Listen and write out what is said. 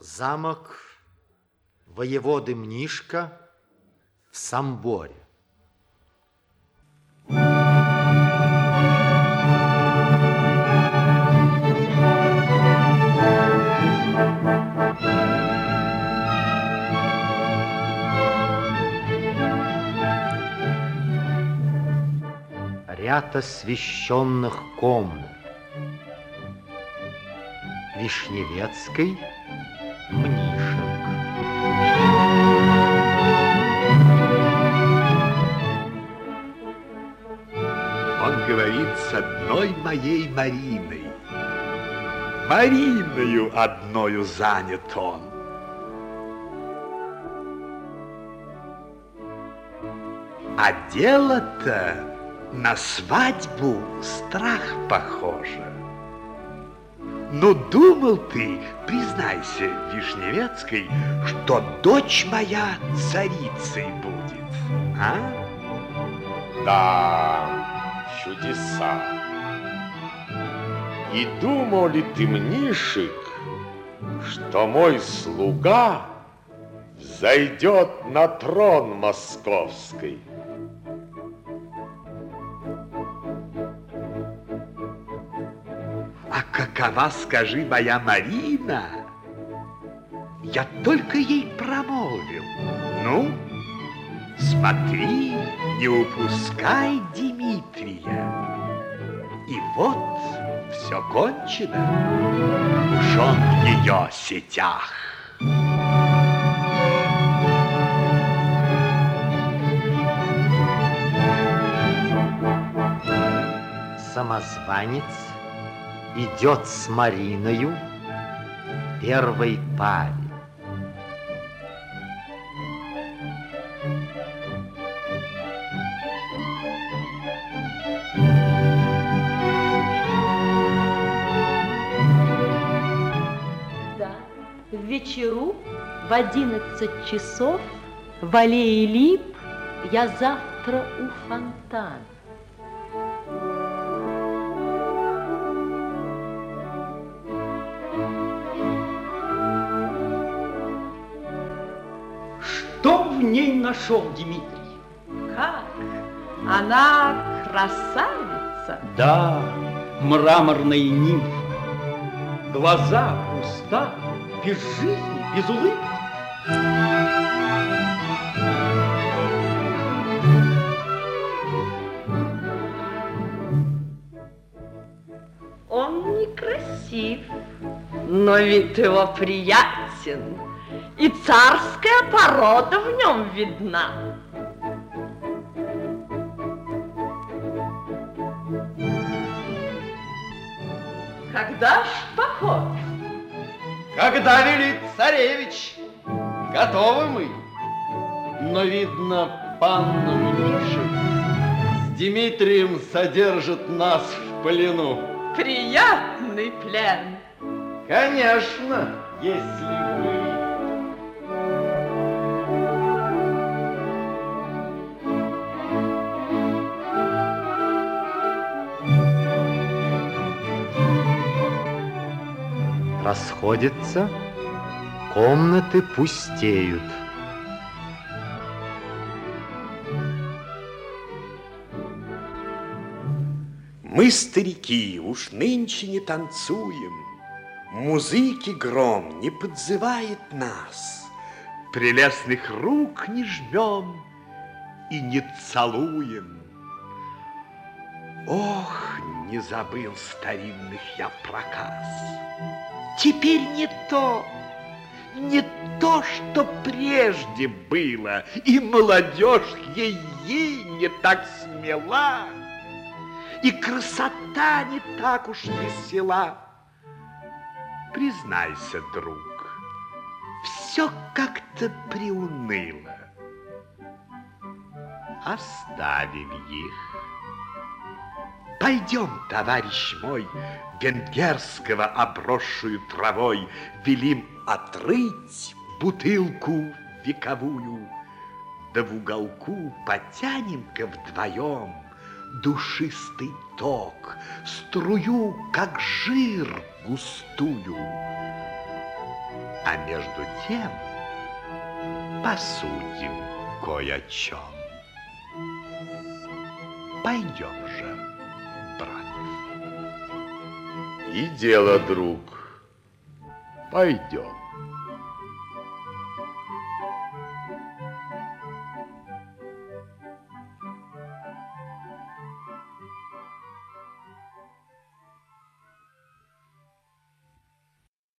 Замок воеводы Мнишка в Самборе. Ряд освещенных комнат. Вишневецкой Мнишек. Он говорит с одной моей Мариной. Мариною одною занят он. А дело-то на свадьбу страх похоже. Ну, думал ты, признайся, Вишневецкой, что дочь моя царицей будет, а? Да, чудеса. И думал ли ты, Мнишек, что мой слуга зайдет на трон московский? Какова, скажи, моя Марина? Я только ей промолвил. Ну, смотри, не упускай Дмитрия. И вот все кончено. Уж он в ее сетях. Самозванец идет с Мариною первой паре. Да, вечеру в одиннадцать часов в аллее лип я завтра у фонтана. Ней нашел Дмитрий? Как? Она красавица. Да, мраморная нимфа. Глаза, уста, без жизни, без улыбки. Он некрасив, но вид его приятен, и царская порода в нем видна. Когда ж поход? Когда велит царевич, готовы мы. Но, видно, пан Мнишек с Дмитрием содержит нас в плену. Приятный плен. Конечно, если вы... Расходятся, комнаты пустеют. Мы, старики, уж нынче не танцуем, Музыки гром не подзывает нас, Прелестных рук не жмем и не целуем. Ох, не забыл старинных я проказ. Теперь не то, не то, что прежде было, И молодежь ей-ей не так смела, И красота не так уж весела. Признайся, друг, все как-то приуныло. Оставим их. Пойдем, товарищ мой, венгерского обросшую травой Велим отрыть бутылку вековую, Да в уголку потянем-ка вдвоем Душистый ток, струю, как жир густую. А между тем посудим кое о чем. Пойдем же, брат. И дело, друг, пойдем.